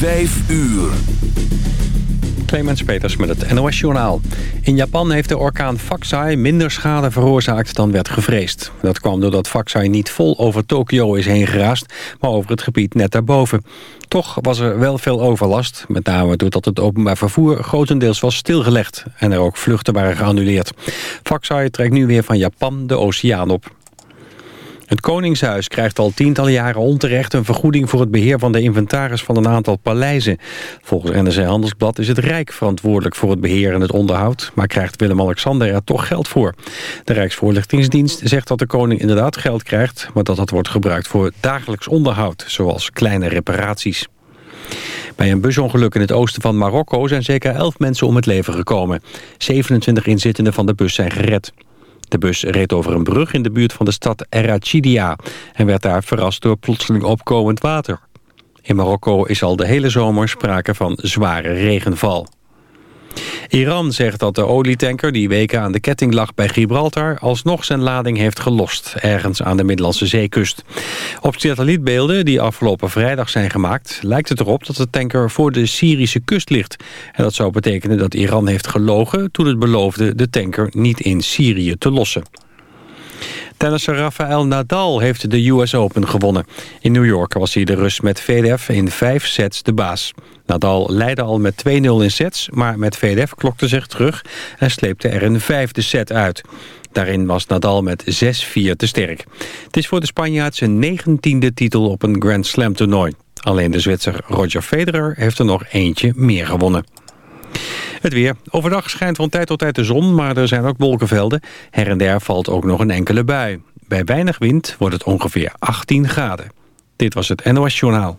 Vijf uur. Clemens Peters met het NOS Journaal. In Japan heeft de orkaan Faxai minder schade veroorzaakt dan werd gevreesd. Dat kwam doordat Faxai niet vol over Tokio is heen geraast... maar over het gebied net daarboven. Toch was er wel veel overlast. Met name doordat het openbaar vervoer grotendeels was stilgelegd... en er ook vluchten waren geannuleerd. Faxai trekt nu weer van Japan de oceaan op. Het Koningshuis krijgt al tientallen jaren onterecht een vergoeding voor het beheer van de inventaris van een aantal paleizen. Volgens NRC Handelsblad is het Rijk verantwoordelijk voor het beheer en het onderhoud, maar krijgt Willem-Alexander er toch geld voor. De Rijksvoorlichtingsdienst zegt dat de koning inderdaad geld krijgt, maar dat dat wordt gebruikt voor dagelijks onderhoud, zoals kleine reparaties. Bij een busongeluk in het oosten van Marokko zijn zeker 11 mensen om het leven gekomen. 27 inzittenden van de bus zijn gered. De bus reed over een brug in de buurt van de stad Erachidia... en werd daar verrast door plotseling opkomend water. In Marokko is al de hele zomer sprake van zware regenval. Iran zegt dat de olietanker die weken aan de ketting lag bij Gibraltar... alsnog zijn lading heeft gelost, ergens aan de Middellandse zeekust. Op satellietbeelden die afgelopen vrijdag zijn gemaakt... lijkt het erop dat de tanker voor de Syrische kust ligt. En dat zou betekenen dat Iran heeft gelogen... toen het beloofde de tanker niet in Syrië te lossen. Tennisser Rafael Nadal heeft de US Open gewonnen. In New York was hij de Rus met VDF in vijf sets de baas. Nadal leidde al met 2-0 in sets, maar met VDF klokte zich terug... en sleepte er een vijfde set uit. Daarin was Nadal met 6-4 te sterk. Het is voor de Spanjaard zijn negentiende titel op een Grand Slam toernooi. Alleen de Zwitser Roger Federer heeft er nog eentje meer gewonnen. Het weer. Overdag schijnt van tijd tot tijd de zon, maar er zijn ook wolkenvelden. Her en der valt ook nog een enkele bui. Bij weinig wind wordt het ongeveer 18 graden. Dit was het NOS Journaal.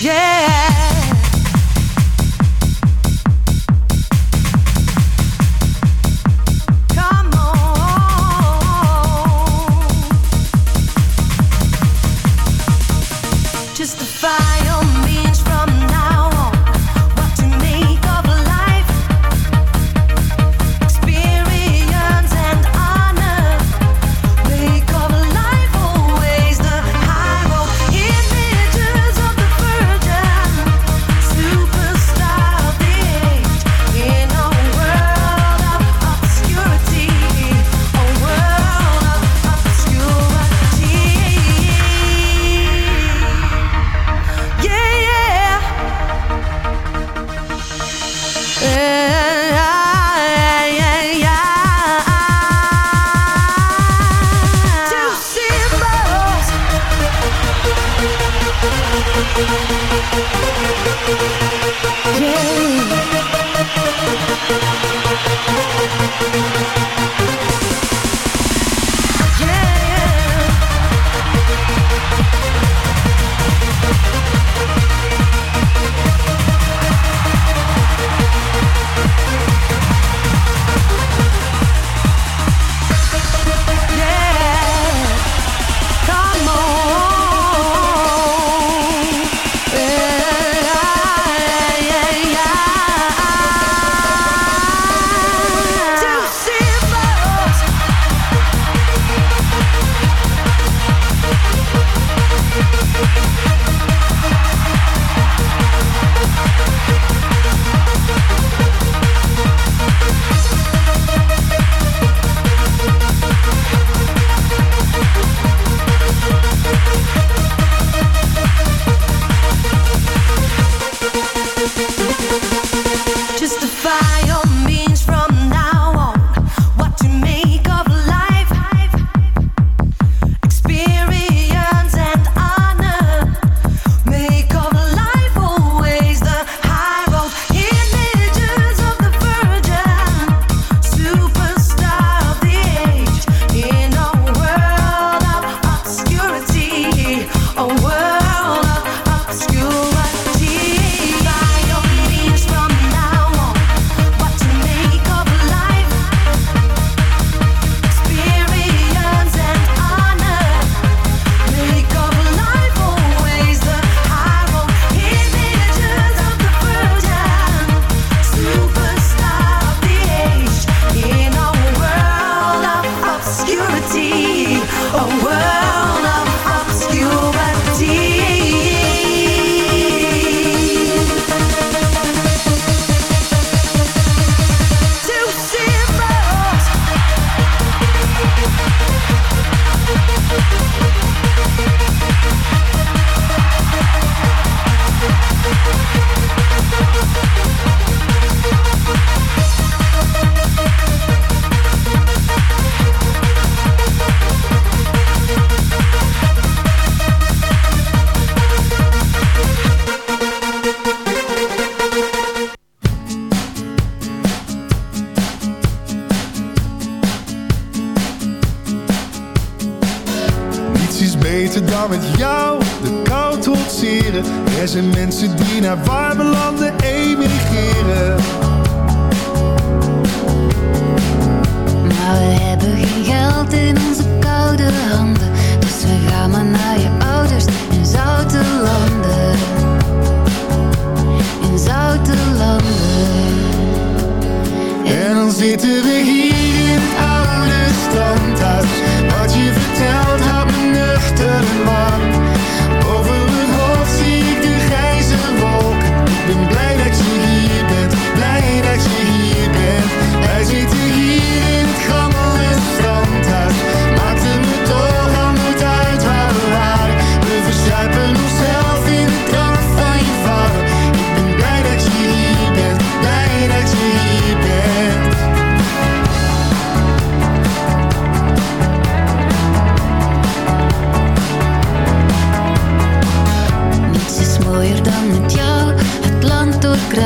Yeah. alone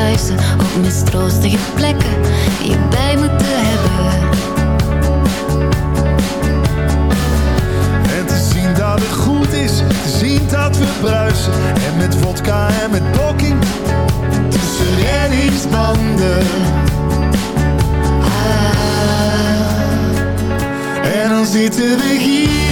doorkruisen. Op mistroostige plekken je bij moeten hebben. En te zien dat het goed is, te zien dat we bruisen. En met vodka en met blokking, tussen reddingsbanden. Ah. En dan zitten we hier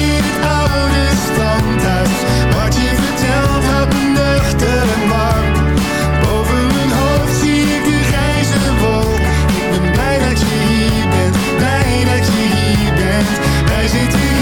Wij zitten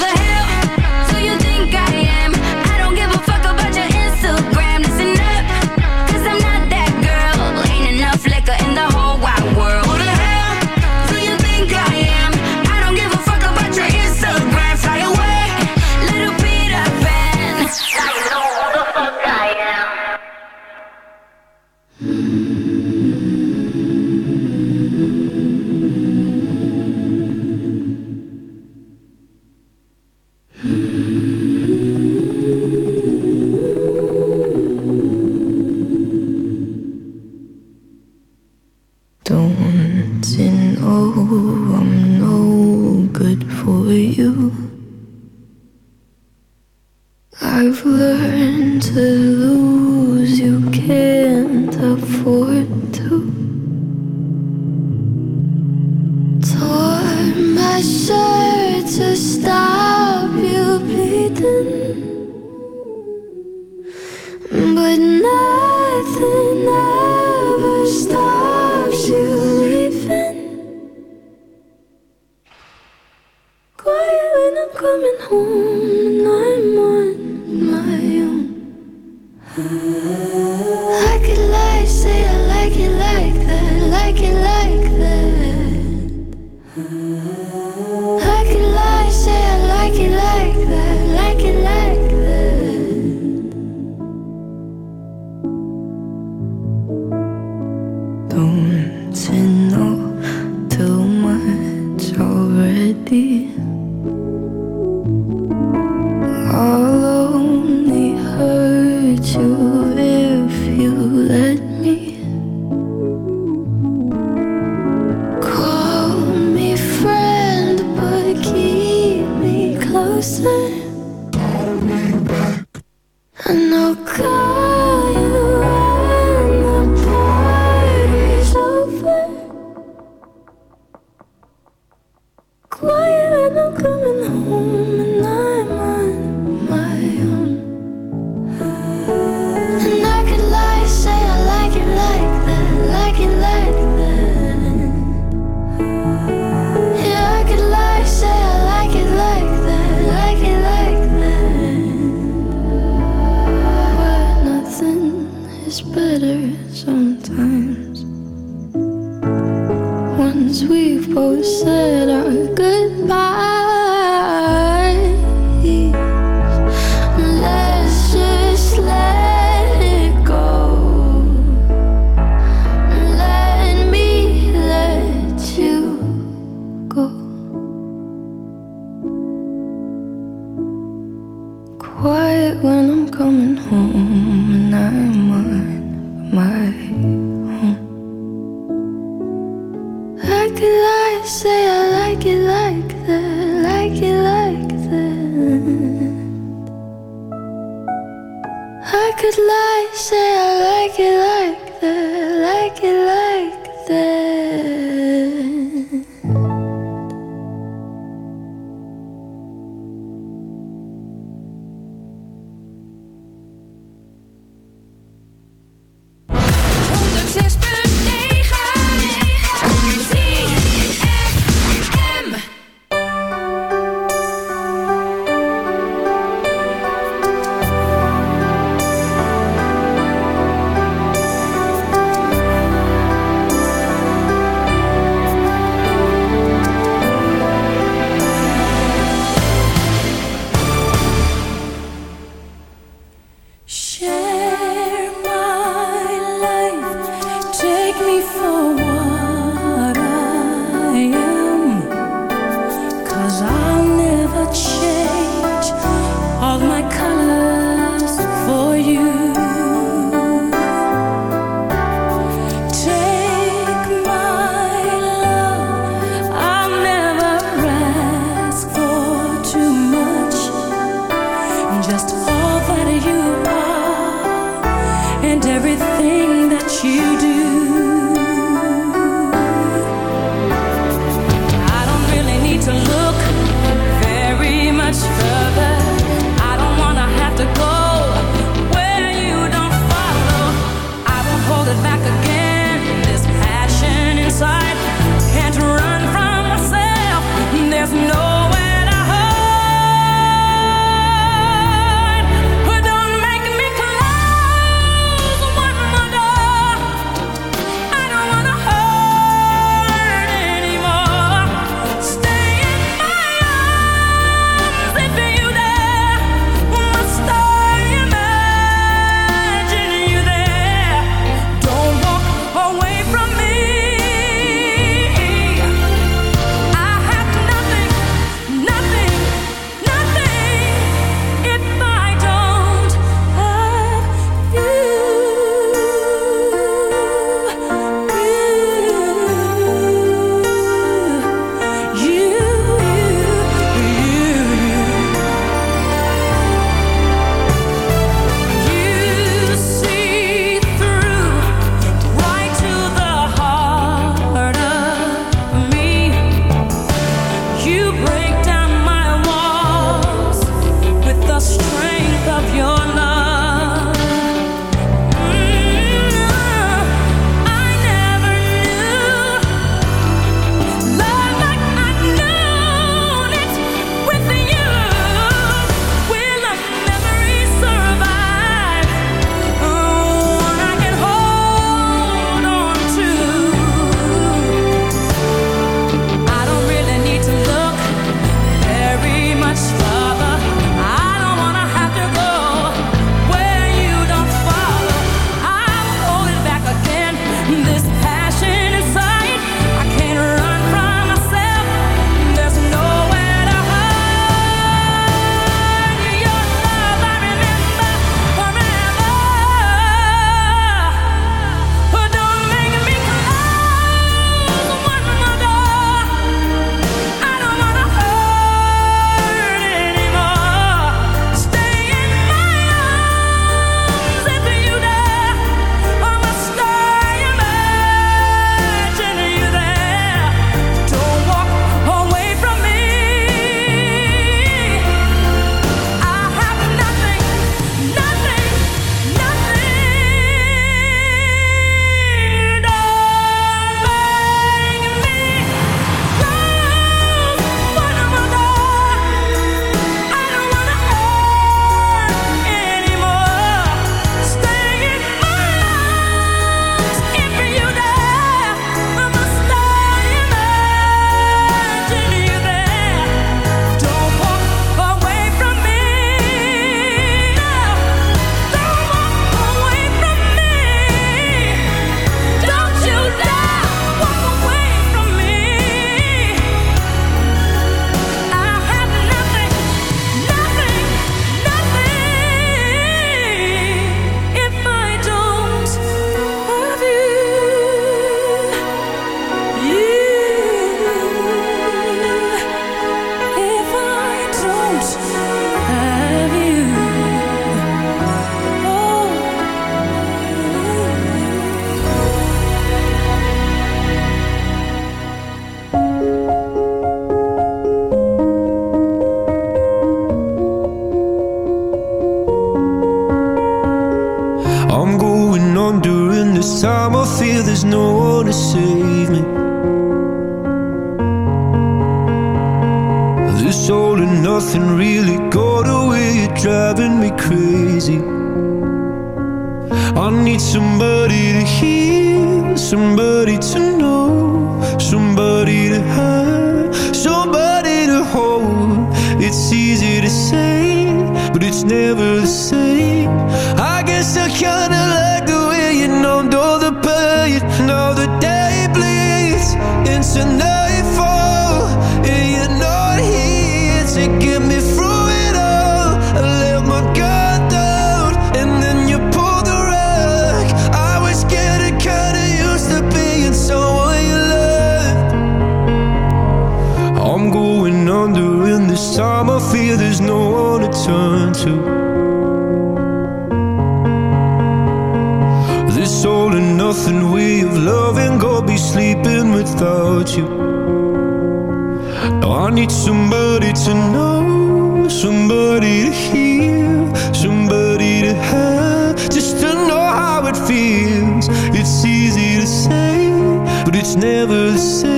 it's never the same.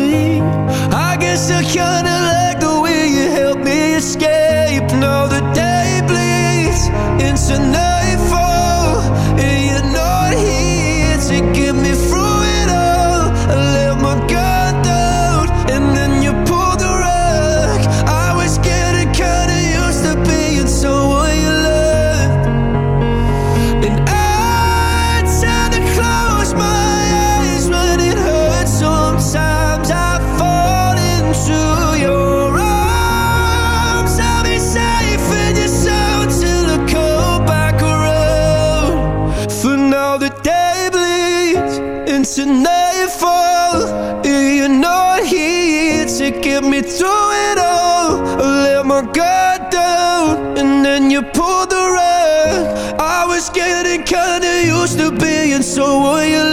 so will you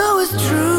know it's true.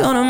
Gonna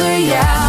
Yeah.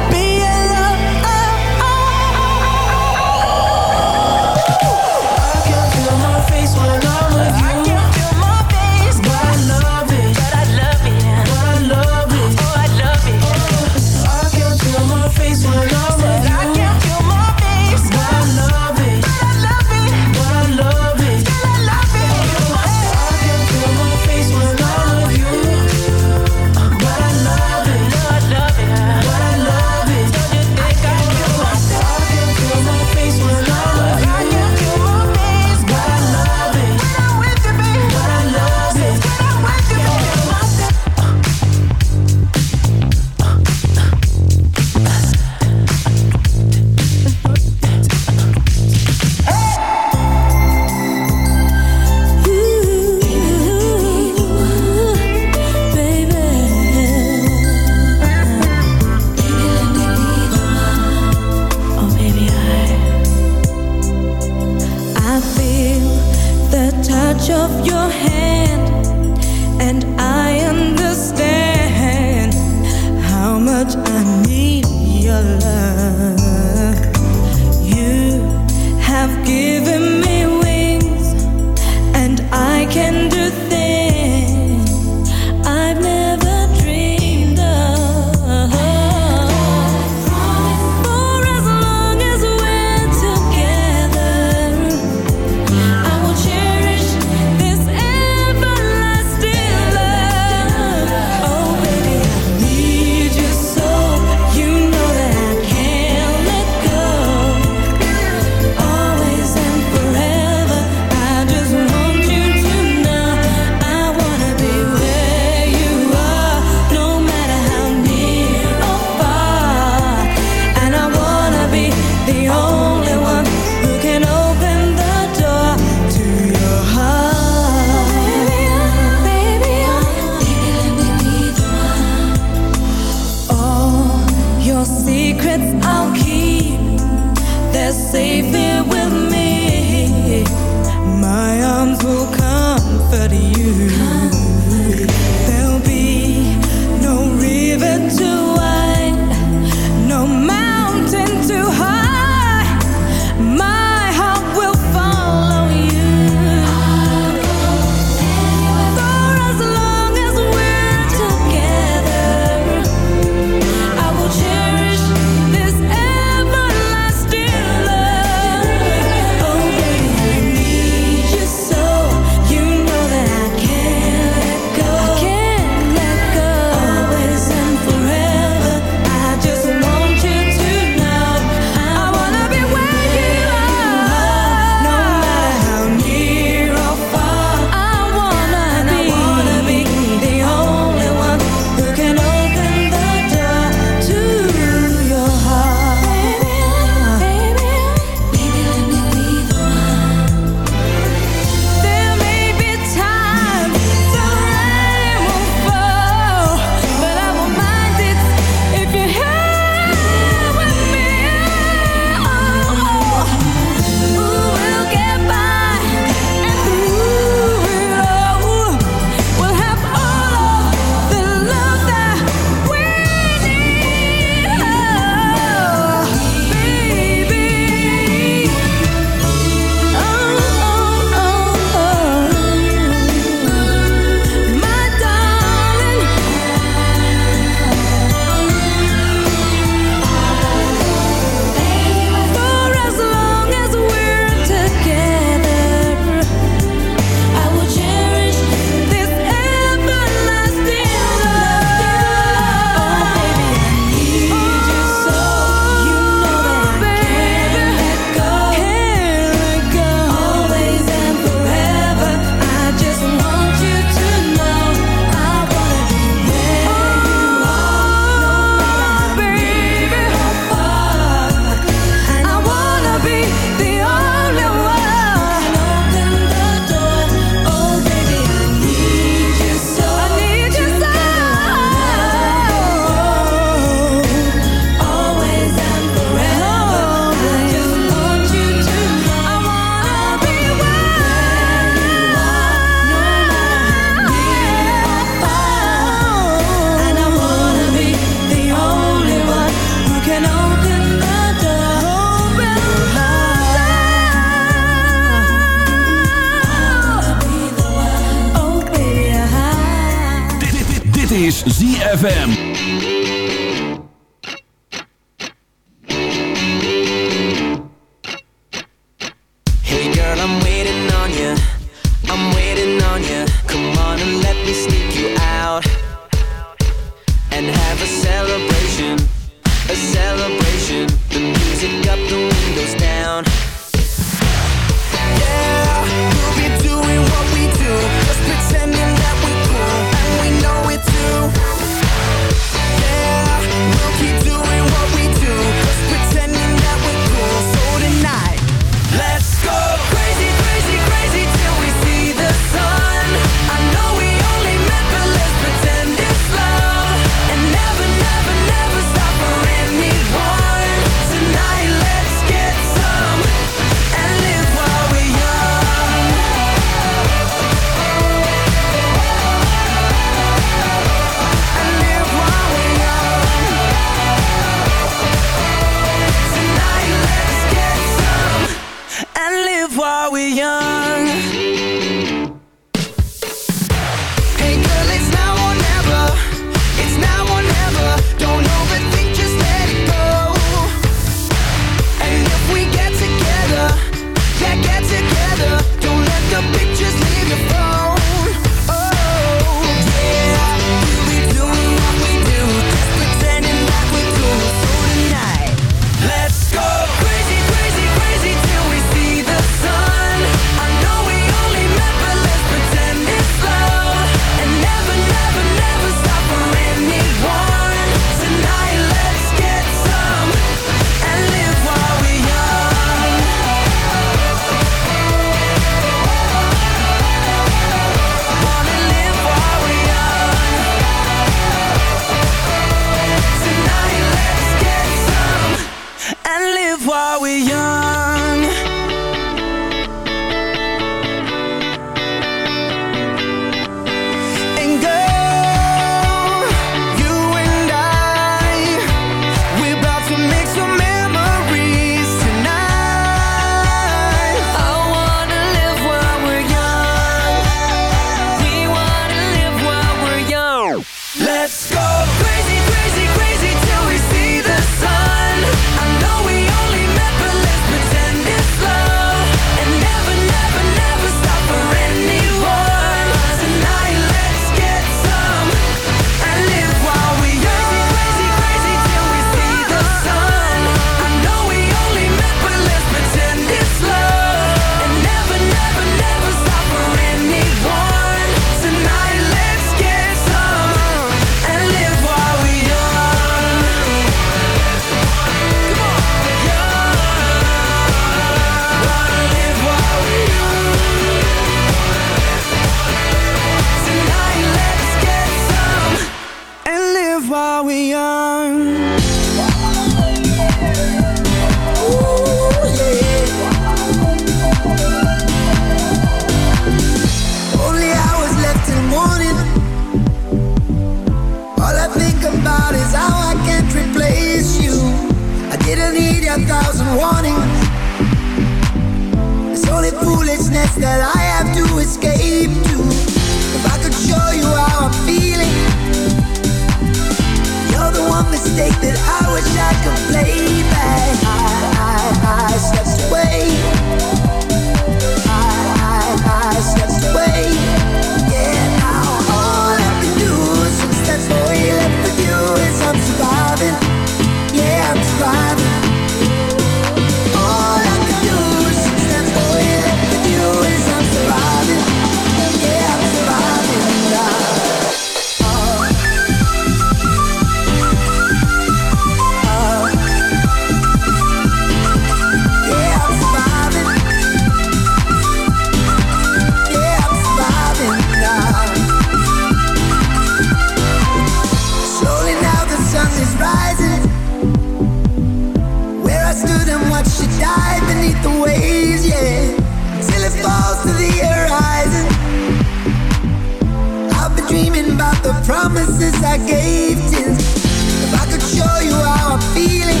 chances I gave to. If I could show you how I'm feeling,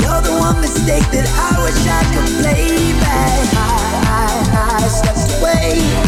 you're the one mistake that I wish I could play back. I, I, I stepped away.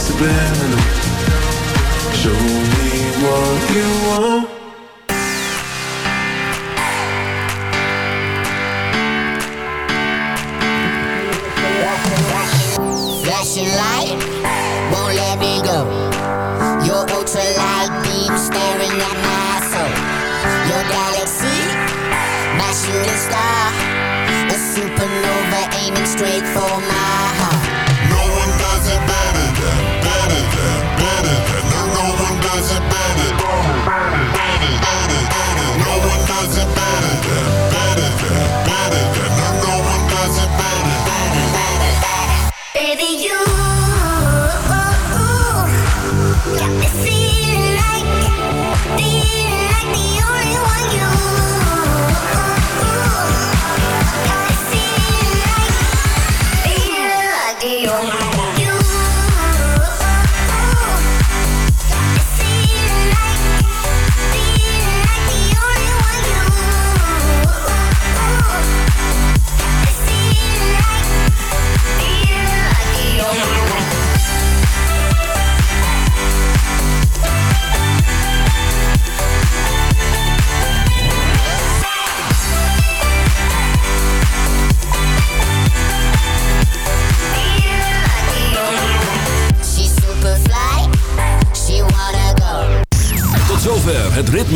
subliminal Show me what you want.